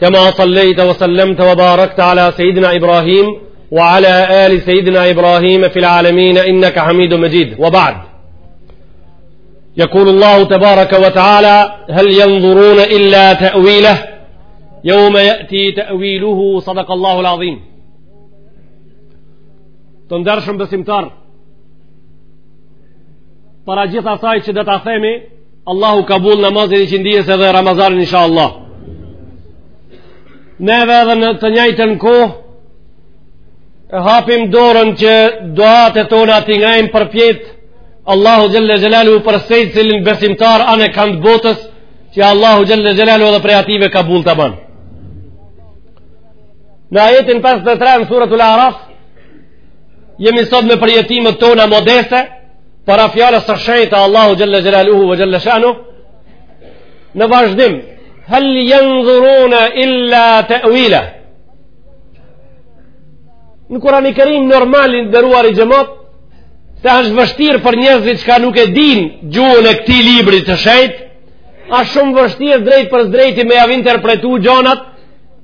كما صليت وسلمت وباركت على سيدنا إبراهيم وعلى آل سيدنا إبراهيم في العالمين إنك حميد مجيد وبعد يقول الله تبارك وتعالى هل ينظرون إلا تأويله يوم يأتي تأويله صدق الله العظيم تندرشم بسمتار para gjitha saj që dhe ta themi, Allahu kabul namazin e iqindisë edhe Ramazanin inshallah Neve edhe në të njajtën kohë E hapim dorën që duatë tona t'i ngrejmë përpjetë Allahu xhel-le xhelaluhu për secilin besimtar anekand botës Që Allahu xhel-le xhelaluhu edhe prej atyve kabul ta ban Në ajetin 53 në suretul Araf Jemi sot me përjetimet tona modeste para fjalës së shenjtë të Allahu xhel-le xhelaluhu ve xhel-le shanuhu në vazhdim hal yanzuruna illa ta'wila në Kur'ani Kerim normal i nderuari xhemat se është vështirë për njerëzit që nuk e dinë gjuhën e këtij libri të shenjtë është shumë vështirë drejtpërdrejti me jav interpretu gjanat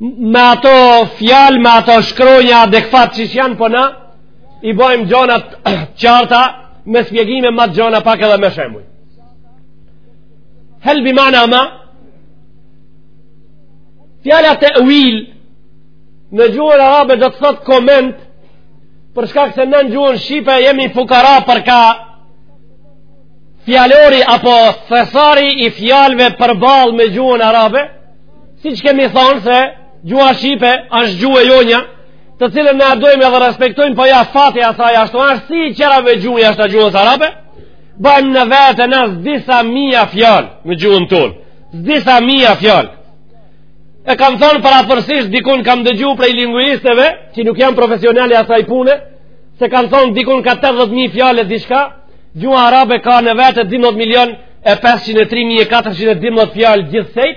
me ato fjalë, me ato shkronja adekuat që janë po na i bajmë gjanat t'qarta me spjegime ma të gjana pak edhe me shembuj hel bimana ma fjala tevil në gjuhën arabe do të thotë koment për shkak se në gjuhën shqipe jemi fukara për kah fjalori apo thesari i fjalëve përballë me gjuhën arabe siç kemi thonë se gjuha shqipe është gjuhë e jonja të cilën ne e dojmë edhe respektojmë, po ja fati i asaj ashtu ashtë, si i tjerave gjuhë jashta gjuhës arabe, bajmë në vete ne disa mija fjalë në gjuhën tonë, disa mija fjalë. E kam thonë përafërsisht, dikun kam dëgju prej linguisteve, që nuk jam profesional i asaj pune, se kam thonë dikun ka 80.000 fjalë e diçka, gjuha arabe ka në vete 12 milion e 503.412 fjalë gjithsej,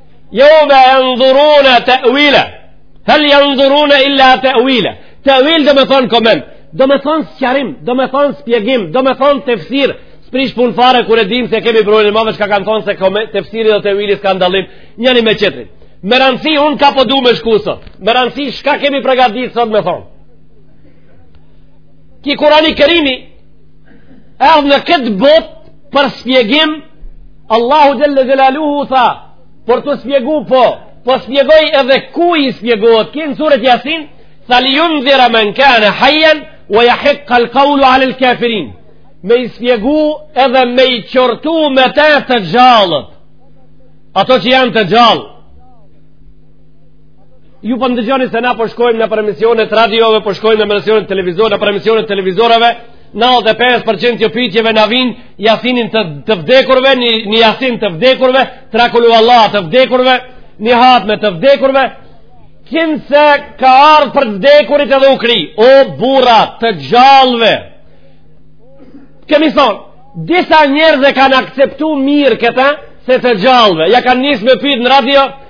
Jeume jendhurune tevile, hel jendhurune il-la tevile, tevil do me thonë koment, do me thonë sqarim, do me thonë spjegim, do me thonë tefsir, s'prish punë fare kur e dim se kemi prej ulemave çka kanë thonë se koment, tefsiri dhe tevili s'kanë dallim, njani me tjetrin. Me rëndësi unë kah po du me shku sot, me rëndësi çka kemi pregatit sot me thonë. Ky Kurani Kerimi, Erdh në këtë botë për spjegim, Allahu Xhel-le Xhelaluhu tha, për të spjegu po, po spjegoj edhe kujt i spjegohet, ke në suret Jasin, tha li jundhira men kane hajjen, ve jehikkal kaulu alel kafirin, me i spjegu edhe me i qortu me ta të gjallët, ato që janë të gjallë, Ju po ndëgjoni se na po shkojmë nëpër emisionet e radiove, po shkojmë nëpër emisionet e televizorëve, nëpër emisionet e televizorëve, 95% të pyetjeve na vijnë jasinin të, të vdekurve, një, një jasin të vdekurve, tre Kulhuvallaha të vdekurve, një hatme të vdekurve, kinse ka ardhë për të vdekurit edhe u kri, o burra të gjallëve. Kemi thanë, disa njerëz e kanë akceptu mirë këtë se të gjallëve. Ja kanë nisë me pyet në radio,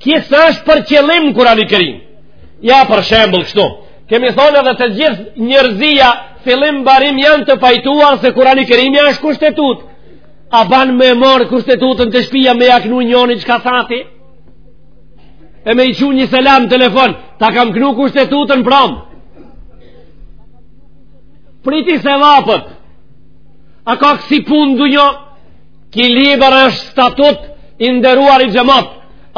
Kjo si është për qëllim Kurani Kerim. Ja për shembull kështu. Kemi thanë edhe të gjithë njerëzia fillim mbarim janë të pajtuar se Kurani Kerimi është kushtetutë. A ban me e marrë kushtetutën te shpia me ia knu njoni çka thatë? E me i çu një selam në telefon, ta kam knu kushtetutën pram. Priti sevapet. A ka kësi pune n'dynja? Ky libër është statut i nderuari xhemat,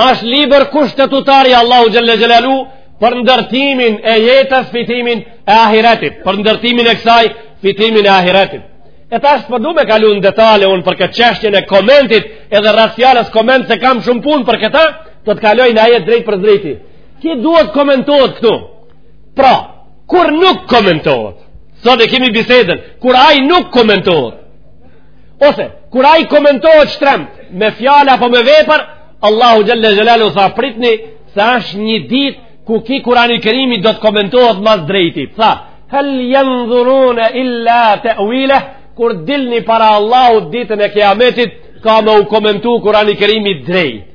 është libër kushtetutar i Allahut Xhelle Xhelaluhu për ndërtimin e jetës fitimin e ahiretit, për ndërtimin e kësaj fitimin e ahiretit. E tash po du me kalu në detale unë për këtë çështjen e komentit edhe rreth fjalës koment se kam shumë punë për këta, do të kaloj në ajet drejtpërdrejti. Ky duhet komentohet këtu. Pra, kur nuk komentohet, sot e kemi bisedën, kur ai nuk komentohet, Ose, kur ai komentohet shtrembt, me fjalë apo me vepër, Allahu Xhelle Xhelaluhu tha pritni, se është një ditë ku ky kurani kerimi do të komentohet ma së drejti. Tha, hel jendhurune illa te'vileh, kur dilni para Allahut ditën e kiametit, ka me u komentu kurani kerimi drejt.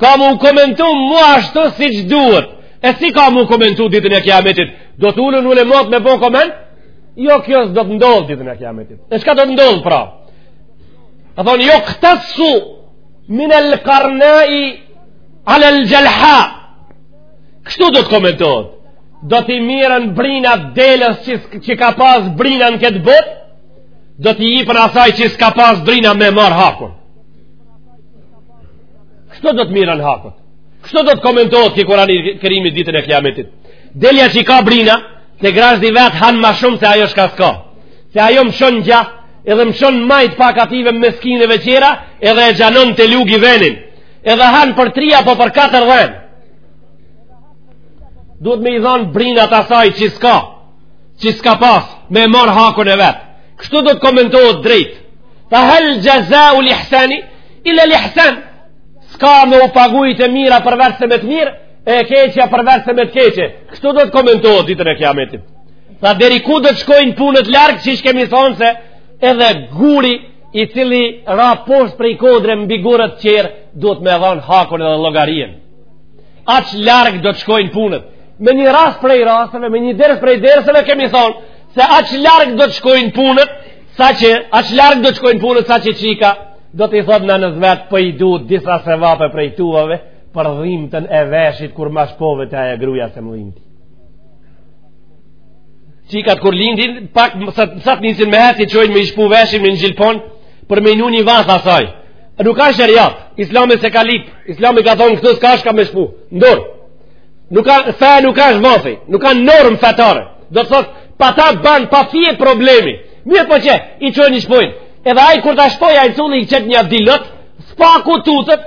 Ka me u komentu mu ashtu siç duhet. E si ka me u komentu ditën e kiametit? Do të ulen ulematë me bo koment? Jo kjo s'do të ndodhë ditën e kiametit. E çka do të ndodhë pra? A thonë juktassu minel karnai lil xhelha. Kështu do të komentohet. Do t'i merren brinat deles që, që ka pas brina në këtë botë, do t'i jipen asaj që s'ka pas brina me marrë hakun. Kështu do të merren hakun. Kështu do të komentohet ky kurani kerimi ditën e kiametit. Delja që ka brina, Te grazhdi vetë hanë ma shumë se ajo çka s'ka. Se ajo mëshon djathtë, edhe mëshon majtë pak atyre meskineve tjera, edhe e zgjanon te lugi venin. Edhe hanë për tri apo për katër dhen. Duhet me i dhanë brinat asaj që s'ka, që s'ka pas, me marrë hakun e vet. Kështu do të komentohet drejt. Tha hel xhezaul ihsani, illel ihsan, s'ka me u pagujt e mira përveçse me të mirë, E keqja përveçse me të keqe. Kështu do të komentohet ditën e kiametit. Tha deri ku do të shkojnë punët larg, siç kemi thonë se edhe guri i cili ra poshtë prej kodre mbi gurët tjerë, duhet me dhanë hakun edhe llogarinë. Aq larg do të shkojnë punët. Me një rast prej rasteve, me një ders prej derseve kemi thonë se aq larg do të shkojnë punët, sa që aq larg do të shkojnë punët sa që çika do t'i thotë nanës vet po i du disa sevape prej tuave për dhimtën e veshit kur ma shpove te ajo gruja se më dhimti. Çikat kur lindin, pak sa të nisin me heci, çojnë me i shpu veshin me një gjilpon, për me një një vath asaj. Nuk ka sheriat, islami s'e ka lyp, islami ka thonë këtë s'ka çka me shpu, ndorë. Nuk ka, fe nuk ka shvathi, nuk ka norm fetare. Do të thotë, pa ta ban, pa fije problemi. Mirëpo që, i çojnë i shpojnë. Edhe ajo kur ta shpojnë, ajë cuni i qëtë një dilët, s'paku tutet,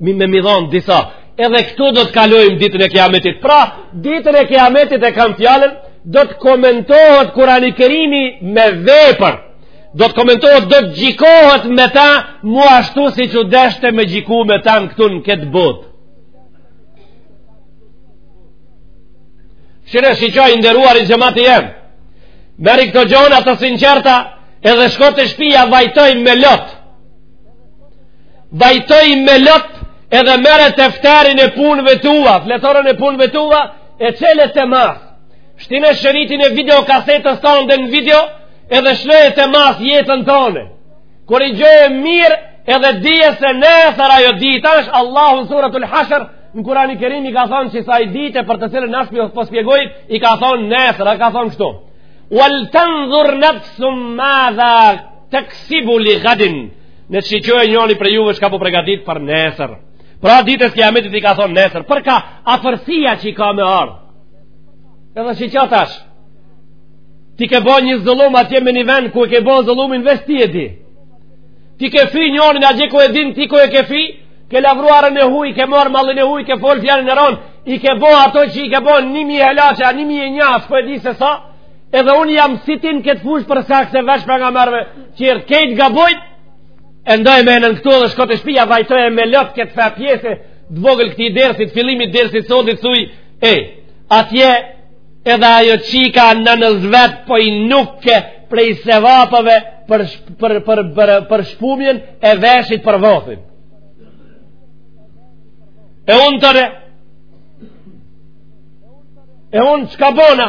mi me m'i dhonë disa, edhe këtu do të kalojmë ditën e kiametit. Pra, ditën e kiametit e kam fjalën, do të komentohet Kurani Kerimi me vepër. Do të komentohet, do të gjykohet me ta, mu ashtu siç u deshte me gjyku me tan këtu në këtë botë. Shihe shiqoje i nderuari xhemati jem. Merri këto gjona të sinqerta, edhe shko te shpia vajtoje me lot. Vajtoje me lot edhe merre tefterin e punëve tua, fletoren e punëve tua, e çele të mas. Shtine shiritin e videokasetës tande në video, edhe shloje të mas jetën tonde. Korrigjoje mirë, edhe dije se nesër ajo dita asht, Allahu në suratul Hashr, në Kurani Kerim i ka thonë qësaj dite për të cilën po shpjegoj, i ka thonë nesër, a ka thonë kështu. Wal tandhur nafsum madha, teksibu li gadin ne shiqoje njoni prej juve çka po pregatit për nesër pra ditës kiametit i ka thonë nesër për ka afërsia që ka me ardhë edhe shiqo tash ti ke bo një zullum atje me një vend ku e ke bo zullumin vetë ti e di ti ke fy njonin gjekun e din ti ku e ke fy ke lavru arën e huj ke marrë mallin e huj ke folë fjalën e rondë i ke bo ato që i ke bo një mijë helaqa një mijë e një asë po e di se sa edhe unë jam si ti n' këtë fushë për sakë se vesh për nga mërëve qërë kejt nga bojt e ndoje menën këtu edhe shko te shpia vajtoje me lot këtë far pjese të vogël këtij dersit, fillimit dersit sotit suj e atje edhe ajo çika nanës vet po i nukke prej sevapeve për, për, për, për, për shpumjen e veshit për vothin e unë tëre e unë çka bona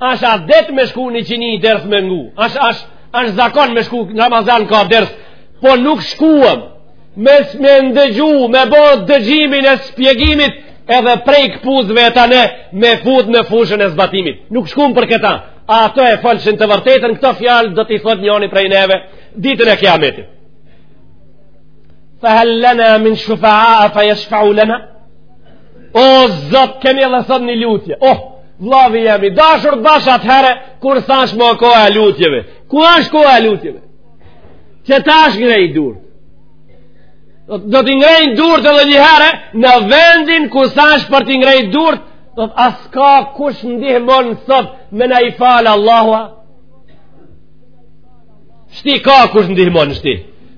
Asht adet me shku në qini ders me ngu. Ash, ash, ash zakon me shku në Ramazan ka ders. Po nuk shkum. Me, me ndëgju, me bo dëgjimin e spjegimit edhe prej këpucve e tane me fut në fushën e zbatimit. Nuk shkum për këta. A ato e folshin të vërtetën, këto fjalë do t'i thot njoni prej neve ditën e kijametit. Fa hal lana min shufa'a fa yashfa'u lana? O zot, kemi edhe sot një lutje. Oh, vllau jem i dashur bash atëherë kur s'asht më koha e lutjeve. Ku është koha e lutjeve? Qetash ngrej durt. Do t'i ngrejë durt edhe një herë në vendin ku s'asht për t'i ngrejt durt, do të a s'ka kush ndihmon sot me na i fal Allahu. Shti ka kush ndihmon shti.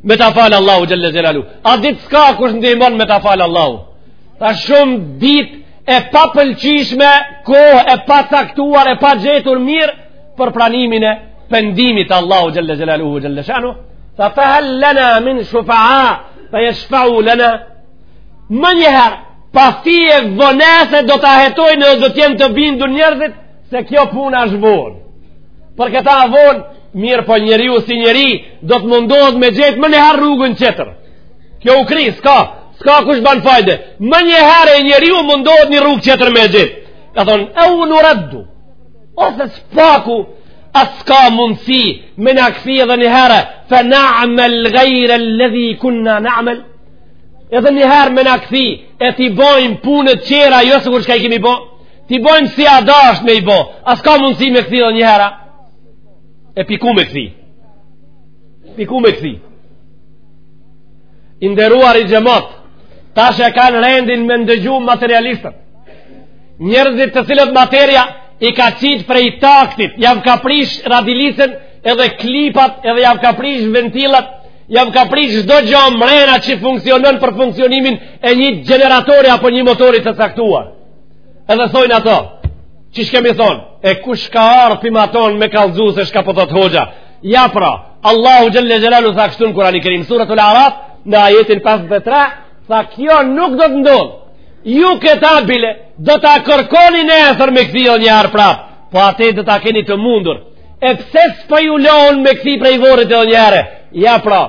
Me ta fal Allahu xhelle xhelaluhu. Atë ditë s'ka kush ndihmon me ta fal Allahu. Ta shumë ditë e papëlqishme, kohë e pacaktuar, e pagjetur mirë për pranimin e pendimit Allahu xhelle xhelaluhu xhelle shanuhu, tha fe hal lena min shufaa, fe jeshfau lena, menjëherë, pa fije vonese do ta hetojnë dhe do t'jenë të bindu njërzit, se kjo puna është vonë. Për këta vonë, mirëpo njeriu si njeri, do të mundohet me gjet menjëherë rrugën tjetër. Kjo u kri, s'ka, s'ka kush ban fajde. Menjëherë e njeriu mundohet një rrugë tjetër me gjet. Ka thonë, eu nureddu. Ose s'paku, a s'ka mundësi me na kthi edhe një herë, fe na'mel gajre ledhi kunna na'mel. Edhe një herë me na kthi, e t'i bojmë punët tjera, jo sikur çka i kemi bo, t'i bojmë si asht dasht me i bo, a s'ka mundësi me kthi edhe një herë, e piku me kthi. Piku me kthi. I nderuari xhemat, tash e kanë rendin me ndëgju materialistët. Njerëzit të cilët materia i ka qit prej taktit, jam ka prish radilicën edhe klipat, edhe jam ka prish ventilat, jam ka prish çdo gjo mrena që funksionon për funksionimin e një gjeneratori apo një motori të caktuar. Edhe thojnë ato, që ç'kemi thonë, e kush ka ardh pi matanë me kallzu se çka po thot hoxha, Ja pra, Allahu xhelle xhelaluhu tha kështu në Kurani Kerim, suretul Araf, në ajetin 53, tha kjo nuk do të ndodhë. Ju këta bile, do ta kërkoni nesër me kthi edhe njëherë prap, po a do ta keni të mundur. E pse s'po ju lonë me kthi prej vorrit edhe njëherë? Ja pra,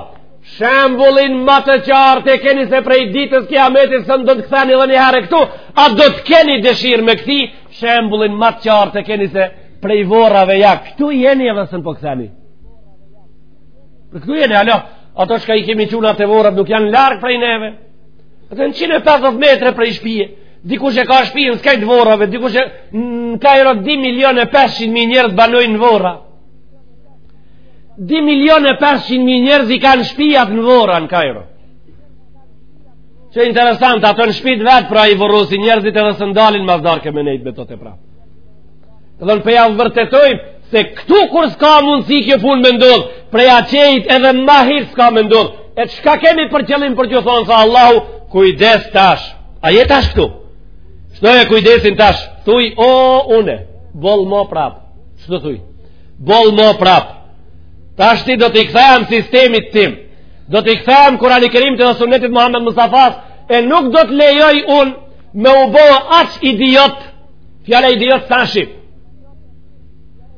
shembullin ma të qartë e keni se prej ditës kijametit s'mund të ktheheni edhe njëherë këtu, a do të keni dëshirë me kthi, shembullin ma të qartë e keni se... prej vorave ja këtu jeni edhe se në po ktheni në këtu jeni alo ato çka i kemi çu na te vorat nuk janë larg prej neve ato në 150 metre prej shpije dikush e ka shpijën në skajt vorave dikush e në kajro 2 milion e 500 mijë njerëz banojnë në vora 2 milion e 500 mijë njerëz i kanë shpijat në vora në kajro që interesant ato në shpi t'vet pra i vorosin njerëzit edhe s'e ndalin mazdarke me nejt me të të prapë Dhe ne po ja vërtetojmë se këtu kur s'ka mundësi kjo punë me ndodhë, preja qejt edhe ma hiç s'ka me ndodhë. E çka kemi për qëllim për t'ju thonë, se Allahu, kujdes tash. A je tash këtu? Shtoje kujdesin tash. Thuj, o, une, boll mo prap. Shtë thuj? Boll mo prap. Tashti do t'i kthehem sistemit tim. Do t'i kthehem Kurani Kerimit dhe sunetit Muhammed Mustafas, e nuk do t'lejoj unë me u bo aq idiot fjala idiot sa shqip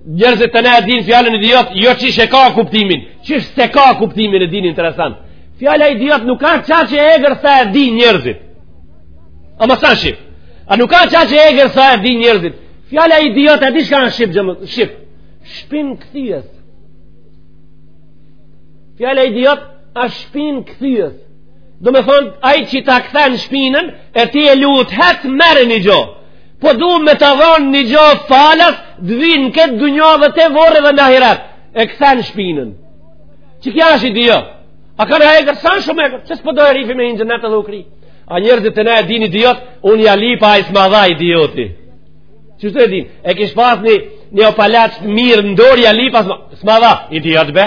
njerëzit te ne e dinë fjalën idiot jo qysh e ka kuptimin qysh s'e ka kuptimin e dinë interesant fjala idiot nuk a qaq e egër sa e dinë njerëzit amo sa shqip a nuk a qaq e egër sa e dinë njerëzit fjala idiot e di çka në shqip gjëmë, shqip shpinkthyes fjala idiot a shpinkthyes Domethonë, aj që ta kthen shpinën, e ti e lut, hajt merre një gjo. Po du me të dhonë një gjo falas, t'vyn në këtë dynjo dhe te vorri dhe në ahiret. E kthen shpinën. Qikjo është idiot? A kanë e egër, sa shumë e egër? Që s'po do herifi me hy n'xhenet edhe u kry? A njerëzit te ne e dinë idiot, unë ja lypa ai s'ma dha idioti. Qysh e dinë? E kish pas një, një opalat mirë n'dorë ja lypa s'ma dha. Idiot be?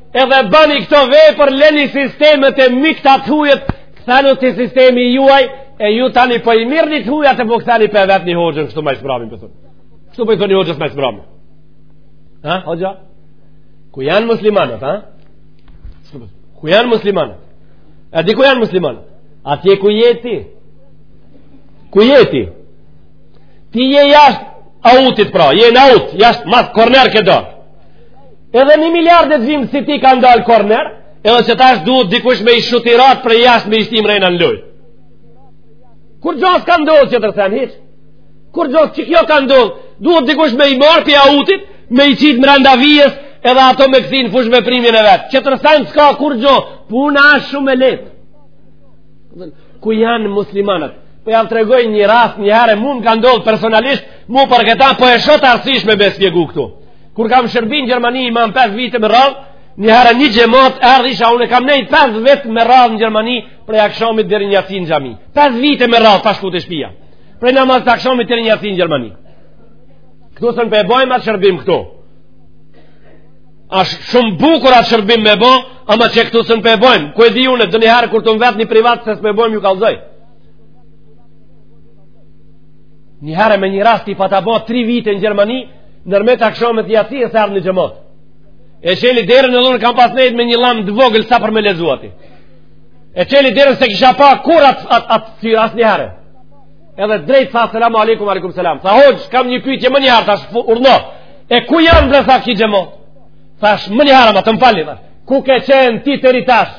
Edhe bani këto vepra, leni sistemet e mykta të hujat, kthanu te sistemi juaj, e ju tani po i mirrni të hujat e po kthani po e vetni hoxhën, kështu ma i sbrami për thënë. Kështu po i thoni hoxhës ma i sbrami. Ha, hoxha? Ku janë muslimanët, ha? Ku janë muslimanët? E di ku janë muslimanët? Atje ku je ti? Ku je ti? Ti je jashtë autit pra, je në aut, jashtë mas korner ke dal. Edhe një miliard e gjysmë si ti kanë dalë korner, edhe qata është duhet dikush me i shutirat prej jashtë me i shti mrena në lojë. Kurgjo s'ka ndodhë qetër sen, hiç? Kurgjo, qikjo ka ndodhë, duhet dikush me i marrë prej autit, me i qitë mranda vijës, edhe ato me kthy n'fushë me timin e vet. Qetër sen s'ka kurgjo, puna është shumë e letë. Ku janë muslimanët? Po jau tregoj një rast, një herë, mu më ka ndodhë personalisht, mu për këta, po e shoh t'arsyshme me e shpjegu këtu. Kur kam shërbi në Gjermani imam 5 vite me radhë, një herë një xhemat erdhi isha unë kam nejt 5 vite me radhë në Gjermani prej akshamit deri n'jaci n'xhami. 5 vite me radhë pa shku te shpia. Prej namazit të akshamit deri n'jaci n'Gjermani. Këtu s'un po e bojmë atë shërbim këtu. Ashtë shumë bukur atë shërbim me bo, ama që këtu s'un po e bojmë. Ku e di unë, ndonjëherë kur të më vetni privat, pse s'po e bojmë ju kallzoj. Njëherë me një rast i pata bo, tri vite në Gjermani, Nërmjet akshamit e jacisë erdh një xhemat. E çeli derën edhe unë kam pas nejt me një llamë të vogël sa për me lexu ati. E çeli derën s'e kisha pa kurrë atë at, at, ftyrë asnjëherë. Edhe drejt tha selamu alejkum, alejkum selam. Tha hoxhë kam një pyetje menjëherë, thash urdhno. E ku janë bre tha ki xhemat? Thash menjëherë, ama të më falni, thash. Ku ke qenë ti deri tash?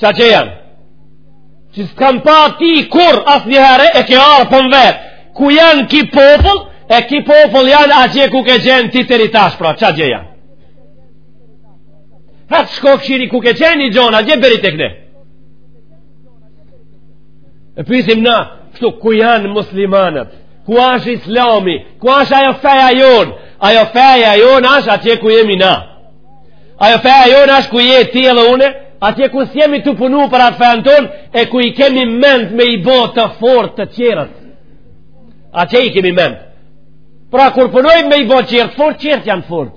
Qatje janë. Që s't'kam pa ti kurrë asnjëherë e ke ardh po m'vet. Ku janë ki popull, e ki popull janë atje ku ke qenë ti deri tash, pra, qatje janë. Hajt shko këshiri ku ke qenë i gjen atje, bjeri të këne. E pysim na, kështu ku janë muslimanët, ku ashtë islami, ku ashtë ajo feja jonë, ajo feja jonë ashtë atje ku jemi na. Ajo feja jonë ashtë ku je ti edhe une, atje ku s'jemi tu punu për atë fejën tonë, e ku i kemi mend me i bo të fort të tjerët. Atje i kemi mend? Pra kur punojmë me i bo tjerët fort, tjerët janë fort.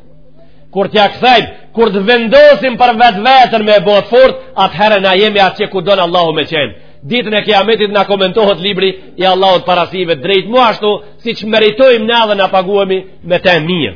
Kur t'ja kthejmë, kur të vendosim për vetveten me i bo të fort, atëherë na jemi atje ku don Allahu me qenë. Ditën e kiametit na komentohet libri i Allahut para sive drejt mu ashtu, siç meritojmë na dhe na paguhemi me të mirë.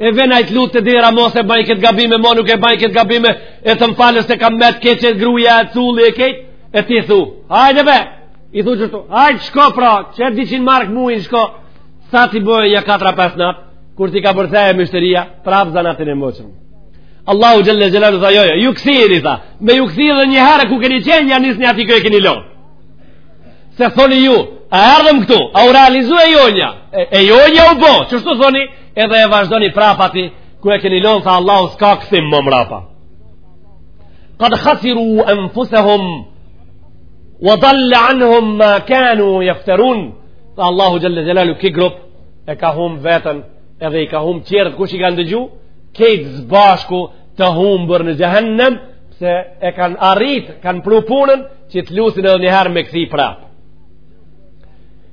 e vjen aj t'lut të dira mo s'e baj këtë gabim e mo nuk e baj këtë gabim e të më falësh e kam met keq e gruja e culli e kejt e ti thu hajde be i thu qështu hajde shko pra qe dy qin marka muin shko sa t'i bojë nja katër a pes net kur ti ka përthej e mishteria prap zanatin e moqëm Allahu xhel-le xhelaluhu tha jo, jo, ju kthi tha me ju kthi edhe një herë ku keni qenë ja nisni ati ku e keni lon se thoni ju a ardhëm këtu a u realizu e jonja e, e jonja u bo qështu thoni edhe e vazhdoni prap ati ku e keni lënë tha Allahu s'ka kthim më mrapa. Qad khasiru anfusahum wa dhalla anhum ma kanu yaftarun. Tha Allahu jalla jalalu ki grup e ka humb veten edhe i ka humb tjerët kush i kanë dëgju kejt zbashku të humbur në xhehenem se e kanë arrit kanë pru punën që të lusin edhe një herë me kthi prapë.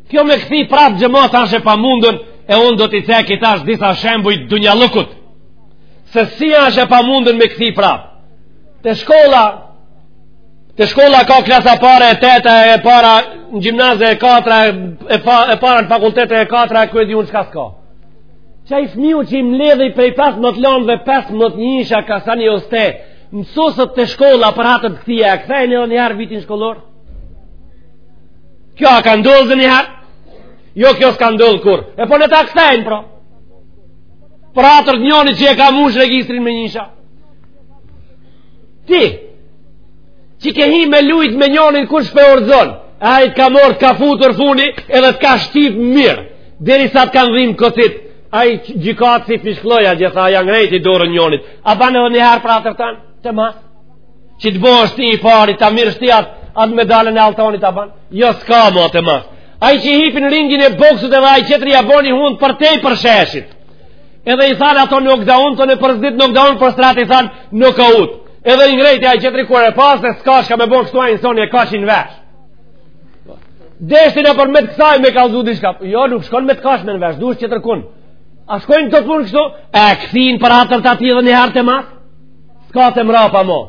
Kjo me kthi prap xhemat ash e pamundun e unë do t'i ceki tash disa shembuj dunjallukut. Se si ash e pamundun me kthi prap. Te shkolla, te shkolla ka klasa parë e teta e para në gjimnaze e katra e, pa, e para në fakultete e katra e kërë di unë qka s'ka. Qai fmiu që i mledhi prej 15 lanë dhe 15 njësha ka sa një oste mësusët te shkolla për hatër t'ktij a e kthejnë edhe njëherë vitin shkollor? Kjo a ka ndodhë ndonjëherë? Jo, kjo s'ka ndodhë kurr. E po në ta kthejnë, pra. Për hatër t'njonit që e ka mush regjistrin me njësha. Ti, që ke hi me lujt me njonin kush pe rrëzon, ai t'ka marrë, t'ka futur funi, edhe t'ka shtip mirë, derisa t'kan dhim kocit, ai gjikatësi fishkëlloi, e tha ja ngrejti dorën njonit, a ban edhe njëherë për hatër tan, te mas. që t'bohesh ti i pari ta marrsh ti atë at medalën e alltonit a ban jo s'ka ma te mas ai që hipi n'ringin e boksit edhe ai qetri a boni hundë për te i për sheshit edhe i thanë ato nokdaun të në për s'dyti nokdaun për s'treti thanë nokaut edhe i ngrejti ai qetri kërë e pas dhe s'ka shka me bo kështu ai nësoni e ka që në vesh deshtin e për me të kësaj me kalzu di shka jo nuk shkon me të kash me në vesh dush qëtër kun a shkojnë të punë kështu e kthejn për hatër të atij edhe një herë te S'ka te mrapa mo.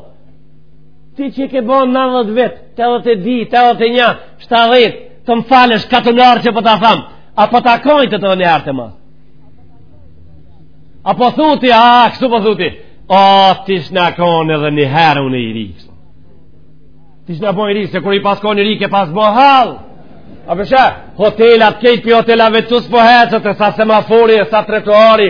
Ti që ke bon 90 vit, 80 vit, 81, 70, të më falësh ka të nërë që po ta tham. A po ta kthejnë edhe një herë te ma? A po thu ti, a, kështu po thu ti. O, t'ishna kon edhe një herë unë i ri. T'ishna po i ri, se kur je pas kon i ri, ke pas bo halë. A përshë, hotelat, kejt për hotelat vetus po hecët, e sa semafori, e sa tretuari,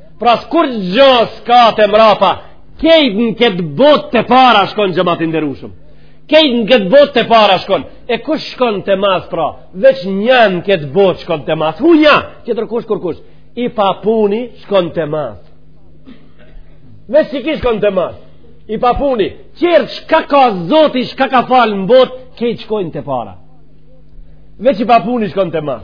Pra kurgjo s'ka te mrapa, kejt në këtë botë te para shkon xhemat i nderushëm. Kejt në këtë botë te para shkon. E kush shkon te mas pra? Veç një në këtë botë shkon te mas. Hu një, qetër kush kurkush. I papuni shkon te mas. Veç qiki shkon te mas. I papuni. Qetër shka ka zoti, shka ka falë në botë, kejt shkojnë te para. Veç i papuni shkon te mas.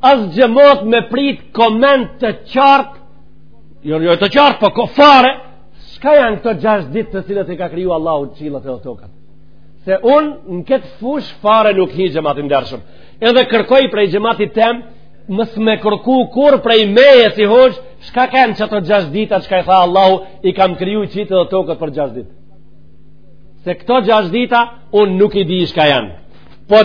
As xhemat me prit koment të qartë, jo, jo të qartë, po ko fare, shka janë këto gjasht ditë të cilat i ka kriju Allahu qiellt edhe tokat? Se unë në këtë fush fare nuk hi xhemat i ndershëm. Edhe kërkoj prej xhematit tem, mos me kërku kurr prej meje si hoxhë, shka kanë qato gjasht dita, shka i tha Allahu, i kam kriju qiejt dhe tokat për gjasht ditë. Se këto gjasht dita, unë nuk i di shka janë. Po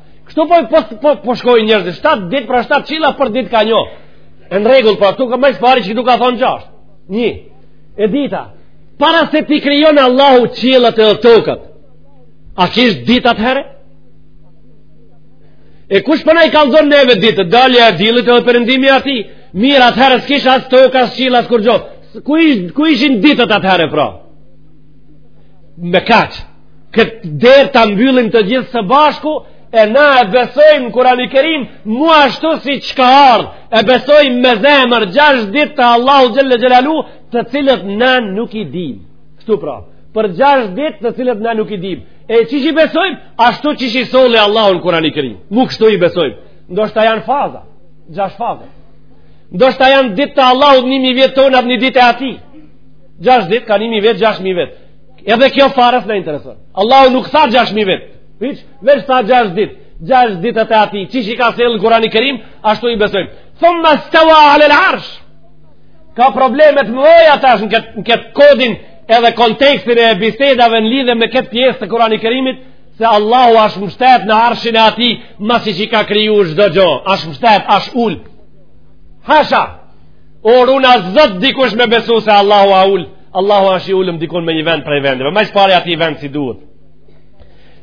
Kështu po, po, po, po shkojnë njerëzit, 7 ditë pra 7 qiella për ditë ka njo. E në rregull, po këtu ma së pari qëtu ka thonë gjashtë. Një, e dyta, para se t'i krijon Allahu qiellat edhe tokat, a kish ditë atëherë? E kush po na i kallzon neve ditët, dalja e diellit edhe perëndimi i atij, mirë atëherë s'kish as toka, as qiella, as kurgjo. Ku, ish, ku ishin ditët atëherë pra? me kaq këtë derë ta mbyllim të gjithë së bashku e na e besojmë në Kurani Kerim mu ashtu siç ka ardhë e besojmë me zemër gjashtë ditë të Allahut xhele xhelaluhu të cilat na nuk i dim kështu pra për gjashtë ditë të cilat na nuk i dim e qysh i besojmë ashtu qysh i solli Allahu në Kurani Kerim mu kështu i besojmë ndoshta janë faza gjashtë faza ndoshta janë ditë të Allahut një mijë vjet tonat një ditë e atij 6 ditë ka 1000 vjet, 6000 vjet. Edhe kjo fare s'na intereson. Allahu nuk tha 6000 vjet. Hiç, veç tha 6 ditë. 6 ditët e atij, qysh i ka sjellë në Kurani Kerim, ashtu i besojmë. Thumme steva alel arsh. Ka probleme t'mdhoja tash në këtë, në këtë kodin edhe kontekstin e bisedave në lidhe me këtë pjesë të Kurani Kerimit, se Allahu ashtë mështet në arshin e atij, masi që i ka kriju çdo gjo, ashtë mështet, ashtë ulë. Hasha, O runa Zot dikush me besu se Allahu a ulë, Allahu asht i ulun dikun me një vend prej vendeve, ma së pari atij vend s'i duhet.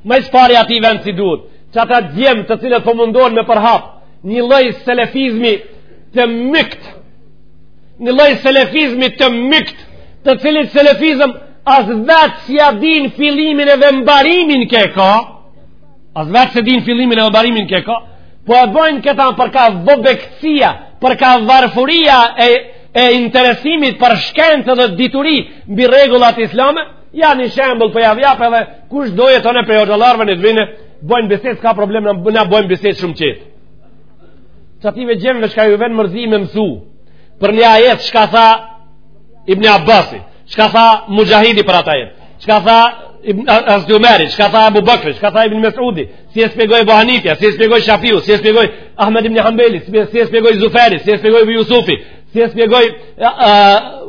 Ma së pari atij vend s'i duhet. Që ata djem të cilët po mundohen me përhap, një lloj selefizmi të mykt, një lloj selefizmi të mykt, të cilit selefizm as vetë s'ia dinë fillimin edhe mbarimin ke ka, As vetë s'e dinë fillimin edhe mbarimin ke ka, po e bojnë këta për ka vobekësia, për ka varfuria e, e interesimit për shkencë dhe dituri mbi rregullat islame, ja një shembull po jav jap edhe kush do jetë prej hoxhallarëve le të vijnë, bojmë bisedë, s'ka problem na bojmë bisedë shumë qetë. Që atyve djemve shka ju vjen mërzi me mësu, për një ajet shka tha Ibn Abbasi, Çka tha Mujahidi për atë ajet? Çka tha hazreti Umeri, çka tha Abu Bakri, çka tha Ibn Mesudi, si e shpjegoi Abu Hanifa, si e shpjegoi Shafiu, si e shpjegoi Ahmed ibn Hanbali, si e shpjegoi Zufari, si e shpjegoi Abu Yusufi, si e shpjegoi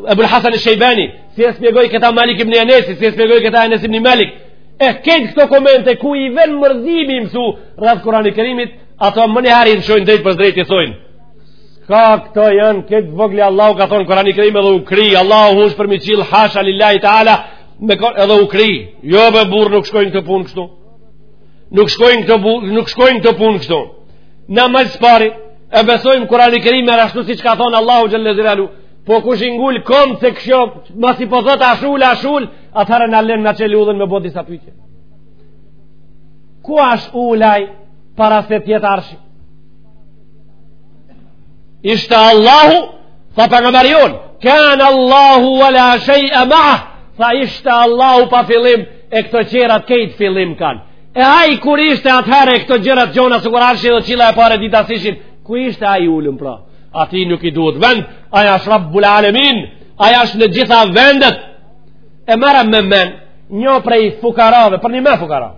Abu Hasan al-Shaybani, si e shpjegoi këta Malik ibn Anas, si e shpjegoi këta Anas ibn Malik. E ke këto komente ku i vjen mërzi m'i mësu rreth Kurani Kerimit, ata menjëherë shkojnë drejtpërdrejt i thojnë. Ka këto janë këtë vogli Allahu ka thonë Kurani Kerim edhe u kri, Allahu është përmi qill hasha lillahi ta'ala me kon edhe u kri. Jo be burr nuk shkojnë këto punë kështu. Nuk shkojnë këto burr, nuk shkojnë këto punë kështu. Na më s'pari e besojmë Kurani Kerim ashtu siç ka thonë Allahu xhelle xhelaluhu. Po kush i ngul kom se kjo mos i po thot asht ul, asht ul, atëra na lën na çel udhën me bo disa pyetje. Ku asht ul ai para se të jetë arshi? Ishte Allahu, tha pejgamberi jonë, kan Allahu wa la shej'e ma'ah, tha ishte Allahu pa fillim, e këto tjerat kejt fillim kanë. E ai kur ishte atëherë këto gjërat gjona sikur arshi dhe qilla e pare dita s'ishin, ku ishte ai ulun pra? Atij nuk i duhet vend, ai është rabbul alemin, ai është në gjitha vendet. E merre me men, një prej fukarave, për një me fukarave,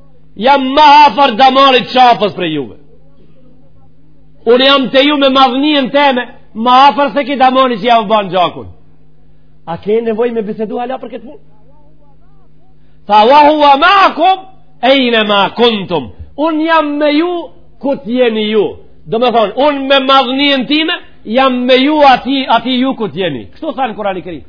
Jam ma afër damarit qafës prej juve. Unë jam te ju me madhënien teme, ma afër se ky damari që jav ban gjakun. A ke nevoj me bisedu hala për këtë punë? Tha, wa huwa ma'akum, ejne ma kuntum. Unë jam me ju, ku t'jeni ju. Domethonë, unë me madhënien time, jam me ju aty, aty ju ku t'jeni. Kështu tha n'Kurani Kerim.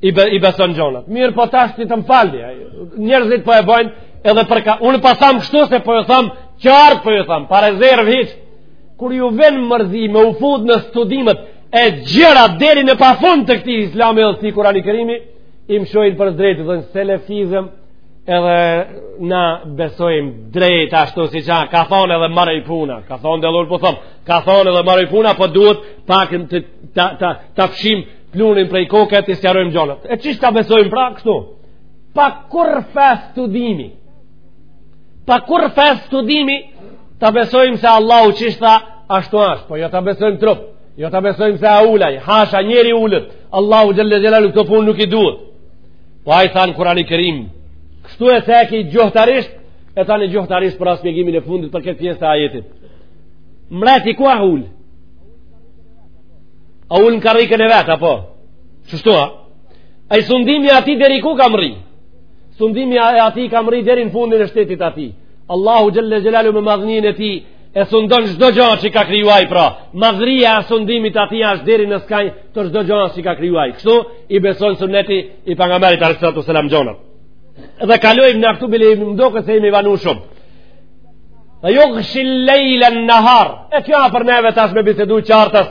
i, be, i beson gjonat. Mirë po tash ti të më falni, njerëzit po e bojnë edhe përka. Unë po tham kështu se po e tham qartë po e tham, pa rezervë hiç. Kur ju vjen mërzi me u fut në studimet e gjera deri në pa fund të këtij islami dhe t'Kurani Kerimit, i mshojnë për drejt dhe në selefizëm edhe na besojmë drejt ashtu siç ka thonë edhe maroi puna ka thonë dhe lurë po thonë ka thonë edhe maroi puna po duhet pakën të ta, ta, ta, ta fshimë pluhnin prej koke t'i sqarojmë gjonat. E qysh ta besojmë pra kështu? Pa kurrfarë studimi, pa kurrfarë studimi, ta besojmë se Allahu qysh tha, ashtu ashtë, po jo ta besojmë trup, jo ta besojmë se a ul ai, hasha njeri ulet, Allahu xhelle xhelaluhu këto punë nuk i duhet. Po ai thanë Kurani Kerim, kështu e s'e ki gjuhtarisht, e tani gjuhtarisht pra shpjegimin e fundit për këtë pjesë të ajetit. Mreti ku a ulë? A ulë në karikën e vet, apo? Qështu, a? Ai sundimi i tij deri ku ka mrri? Sundimi i tij ka mrri deri në fundin e shtetit të tij. Allahu xhelle xhelaluhu me madhnin e tij, e sundon çdo gjë që ka krijuar pra. Madhnia e sundimit të tij është deri në skaj të çdo gjë që ka krijuar. Kështu i beson suneti i pejgamberit alayhi salatu selam jonat. Dhe kalojmë në këtu bile më duket se jemi vonu shumë. Dhe jugshil lejlen nahar E kjo a për neve tash me bisedu qartas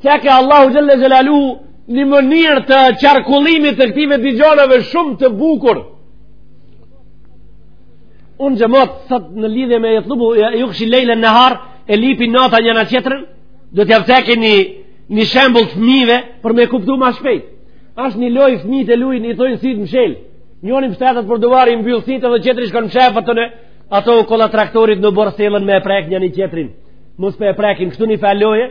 Tja ke Allahu xhelle xhelalu një mënyrë të qarkullimit të këtyve dy gjonave shumë të bukur. Unë xhemot, sot në lidhje me jatlubu, e jugshil lejle nehar, e lyp nata njëna tjetrën, do t'ja vëteke një, një shembull të fmijve për me kuptu ma shpejt. Asht një lojë fëmijt e lujn, i thojnë sytë mshelë. Njoni mshtetet për duvar i mbyll sytë edhe tjetri shkon mshefet në ato u kolla traktorit në borë s'e len me e prek njëni tjetrin. Mos për e prekin, kështu njëfar loje,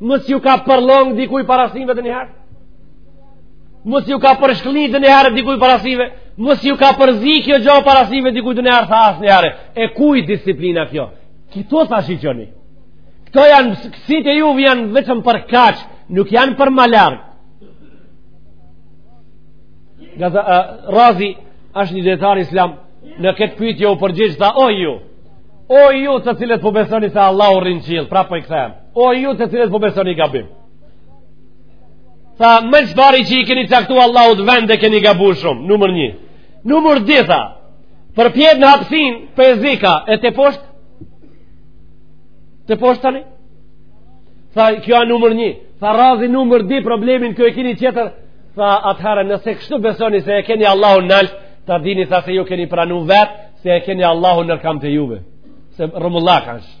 Mos ju ka përlongë dikuj para syve ndonjëherë? Mos ju ka përshkëllit ndonjëherë dikuj para syve? Mos ju ka përzi kjo gjo para syve dikuj ndonjëherë tha asnjëherë? E kuj disiplina kjo? Këto sa shikoni? Këto janë, sytë e juve janë vetëm për kaq, nuk janë për ma larg. Gaza, uh, Razi, është një dijetar islam, në këtë pytje u përgjigj, tha, o ju, o ju të cilët po besoni se Allahu rrin n'qiell, prapë po i kthem. O ju të cilët po besoni gabim. Tha, më s'pari që i keni caktu Allahut vend e keni gabu shumë, numër një. Numër dy tha, përpjetë në hapsin, për zika, e teposht? Teposht tani? Tha, kjo a numër një. Tha, Razi numër dy problemin që e keni tjetër. Tha, atëherë, nëse kështu besoni se e keni Allahun nalt, ta dini tha se ju keni pranu vetë, se e keni Allahun nër kam të juve. Se rrumullak asht.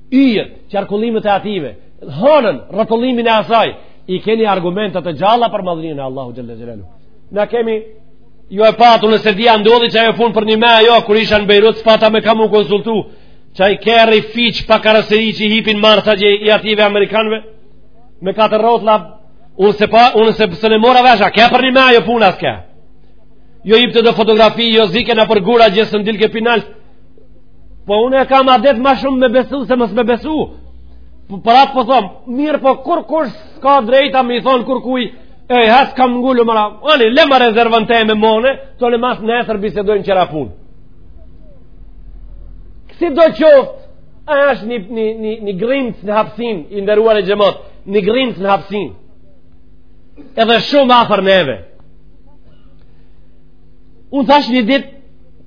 yjet, qarkullimet e atyve, hanën, rrotullimin e asaj, i keni argumente të gjalla për madhërinë e Allahut xhelle xhelalu. Na kemi ju e patu në se dhja ndodhi qajo punë para një muaj ajo, kur isha në Bejrut, s'pata me ka m'u konsultu, qai kerri fiq pa karoseri që i hipi n'Mars qai i atyve Amerikanve, me katër rrota, unë s'e pa, unë se pësën e mora vesh, a ke për një me ajo punë a s'ke. Jo hipte dhe fotografi, jo zike nëpër gura gjithë sen dilke pinalë, Po unë e kam adet ma shumë me besu se mos me besu. Po, për atë po thom, mirëpo kurkush s'ka drejta me i thonë kurkuj, e has kam ngullu mëra, ani, le ma rezervën teme m'onë, të le masnesër bisedojnë tjera punë. Si do qoftë, ai është një, një, një, një grimcë në hapsin, i nderuari xhemot, një grimcë në hapsin, edhe shumë afër neve. Unë thash një ditë,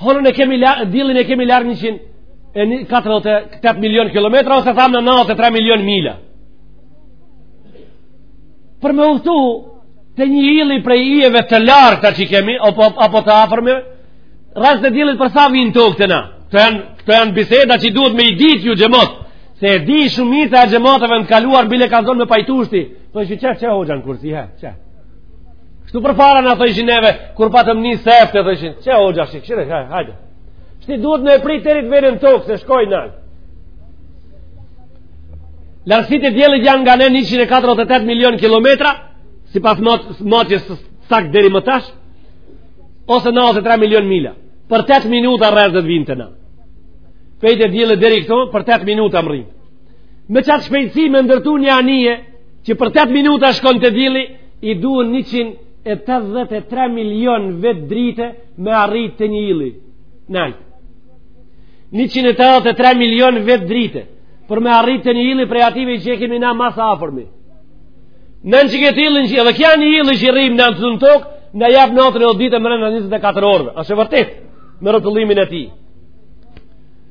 Honën e kemi larg, diellin e kemi larg 148 milion kilometra, ose thamë na 93 milion mila. Për me udhtu, te një ylli prej yjeve të largta që kemi, apo, apo të afërme, rrezet e diellit për sa vijnë n'tokë te na. Kto janë, kto janë biseda që duhet me i ditë ju xhemot, se e di shumica e xhemateve n't'kaluar, bile ka zonë me pajtushti, për po që që që hoxha në kursi, he, që? Kështu përpara na thojshin neve, kur patëm një sefte thojshin, që hoxha shikë, shire, hajde, hajde. Shti duhet me e prit të rritë verën tokë, se shkoj në alë. Largësit e diellit janë nga ne 148 milion kilometra, sipas matjes së saktë deri më tash, ose 93 milion mila. Për 8 minuta rrezet vinë te na. Prej te diellit deri këtu, për 8 minuta mërrinë. me qatë shpejtësi me ndërtu një anije që për 8 minuta shkon te dilli i duhen 183 milion vjet drite me arrit te një ylli nalt 183 milion vjet drite për me arrit te një ylli prej atyve që e kemi na ma së afërmi në në që këtë yllin që edhe kjo një yll që rrim në në të në tokë në jabë natën e ditën e merr në 24 orëve asht vërtet me rrotullimin e tij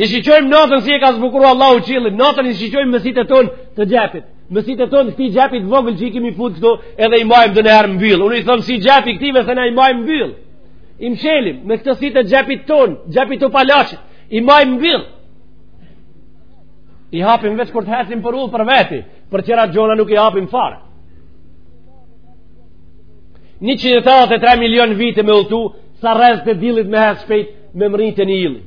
I shiqojmë natën si e ka zbukuru Allahu qillin, natën i shiqojmë me sytë e tonë të xhepit. Me sytë e tonë këtij xhepit vogël që i kemi fut këtu edhe i majmë dhe nëherë mbyllë. Unë i thëmë sy xhepi këtyve se na i majmë mbyllë. I mshelim me këtë sytë e xhepit tonë, xhepit të palachit, i majmë mbyllë. I hapim veç kur të ecim për udhë për veti, për tjera gjona nuk i hapim fare. 183 milion vite me udhëtu, sa rrezet e dillit me ecë shpejt me mërri te një yllit.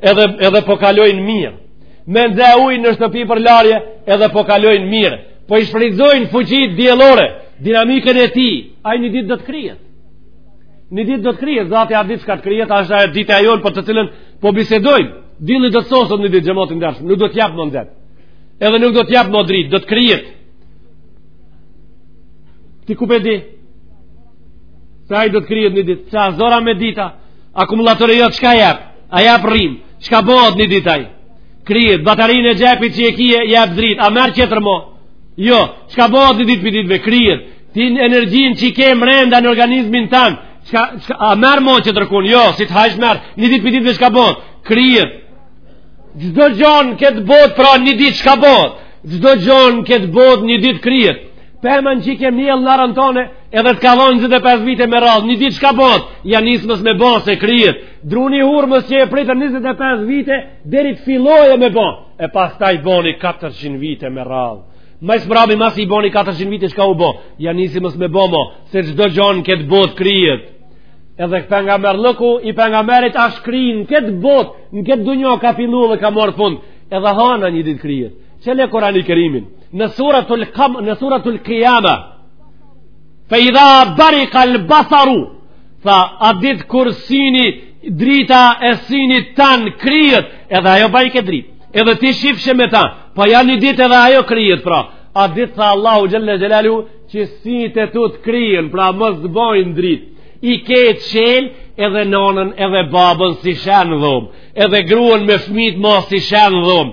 edhe, edhe po kalojnë mirë. Me nxe ujë në shtëpi për larje edhe po kalojnë mirë. Po i shfrytzojnë fuqitë diellore, dinamikën e tij, ai një ditë do të kryet. Një ditë do të kryet, zati ajo ditë çka të kryet, asht ajo dita e jonë për të cilën po bisedojmë. Dilli do të soset një ditë xhemat i ndershëm, nuk do të japë më nxet. Edhe nuk do të japë më dritë, do të kryet. Ti ku pe di? Se ai do të kryet një ditë, se a zor a me dit a, akumulatori jo çka jep, a jep rrymë, çka bëhet një ditë ai, kryet, baterinë e xhepit që e ke jep dritë, a merr tjetër mo, jo, çka bëhet një ditë për ditëve, kryet, ti energjinë që e ke mrenda në organizmin tënd, çka, çka, a merr mo tjetërkun, jo, si të hajsh merr, një ditë për ditëve çka bëhet, kryet, çdo gjo në këtë botë pra një ditë çka bëhet, çdo gjo në këtë botë një ditë kryet, pemën që e ke mjellë në Edhe të kalon 25 vite me radhë, një ditë çka bot, ja nis mos me bo se kryet. Druni hurmës që e pritë 25 vite, deri të filloje me bo. E pastaj boni 400 vite me radhë. Ma së mrami, masi boni 400 vite çka u bo, ja nis mos me bo mo, se çdo gjo në këtë botë kryet. Edhe për nga merë lëku, i për nga merit ashtë kryet, në këtë botë, në këtë dynjo ka fillu dhe ka marrë fund, edhe hana një ditë kryet. Çele Kurani Kerimin, në suretul, kam, në suretul Kijama, Fe idha barikal basaru, tha, at ditë kur syni drita e synit tan kryhet, edhe ajo bajke dritë, edhe ti shifshe me ta, po ja një ditë edhe ajo kryhet, pra, at ditë tha Allahu xhel-le xhelaluhu, që sytë e tu të kryhen, pra mos të bojnë dritë, i ke çelë, edhe nonën, edhe babën s'i sheh n'dhomë, edhe gruen me fmit mo s'i sheh n'dhomë,